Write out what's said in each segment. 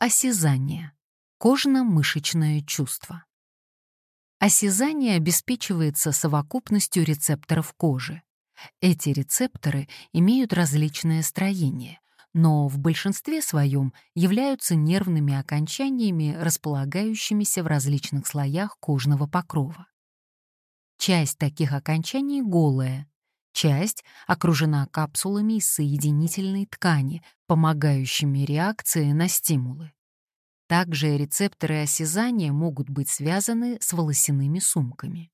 Осязание. Кожно-мышечное чувство. Осязание обеспечивается совокупностью рецепторов кожи. Эти рецепторы имеют различное строение, но в большинстве своем являются нервными окончаниями, располагающимися в различных слоях кожного покрова. Часть таких окончаний голая, часть окружена капсулами из соединительной ткани, помогающими реакции на стимулы. Также рецепторы осязания могут быть связаны с волосяными сумками.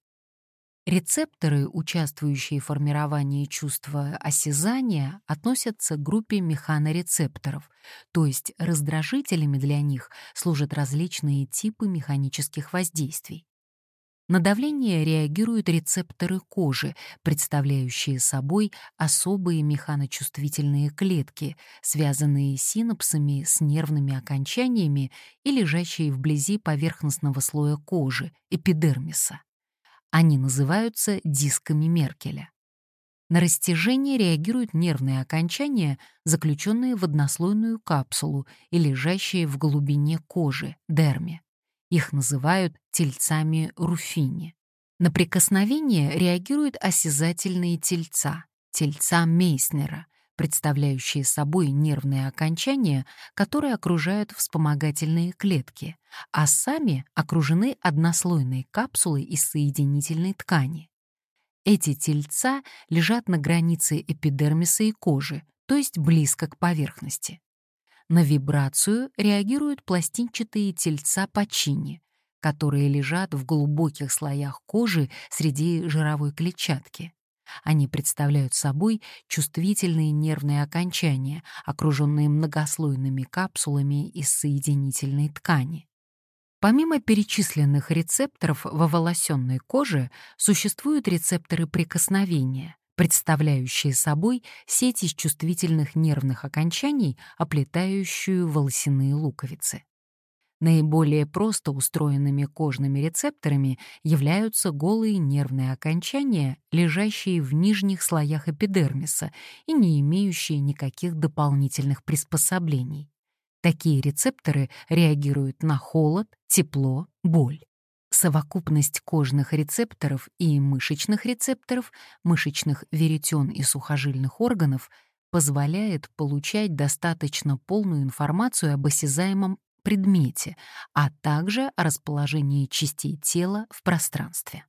Рецепторы, участвующие в формировании чувства осязания, относятся к группе механорецепторов, то есть раздражителями для них служат различные типы механических воздействий. На давление реагируют рецепторы кожи, представляющие собой особые механочувствительные клетки, связанные синапсами с нервными окончаниями и лежащие вблизи поверхностного слоя кожи, эпидермиса. Они называются дисками Меркеля. На растяжение реагируют нервные окончания, заключенные в однослойную капсулу и лежащие в глубине кожи, дерме. Их называют тельцами руфини. На прикосновение реагируют осязательные тельца, тельца Мейснера, представляющие собой нервные окончания, которые окружают вспомогательные клетки, а сами окружены однослойной капсулой из соединительной ткани. Эти тельца лежат на границе эпидермиса и кожи, то есть близко к поверхности. На вибрацию реагируют пластинчатые тельца почини, которые лежат в глубоких слоях кожи среди жировой клетчатки. Они представляют собой чувствительные нервные окончания, окруженные многослойными капсулами из соединительной ткани. Помимо перечисленных рецепторов во волосенной коже существуют рецепторы прикосновения, представляющие собой сеть из чувствительных нервных окончаний, оплетающую волосяные луковицы. Наиболее просто устроенными кожными рецепторами являются голые нервные окончания, лежащие в нижних слоях эпидермиса и не имеющие никаких дополнительных приспособлений. Такие рецепторы реагируют на холод, тепло, боль совокупность кожных рецепторов и мышечных рецепторов, мышечных веретен и сухожильных органов позволяет получать достаточно полную информацию об осязаемом предмете, а также о расположении частей тела в пространстве.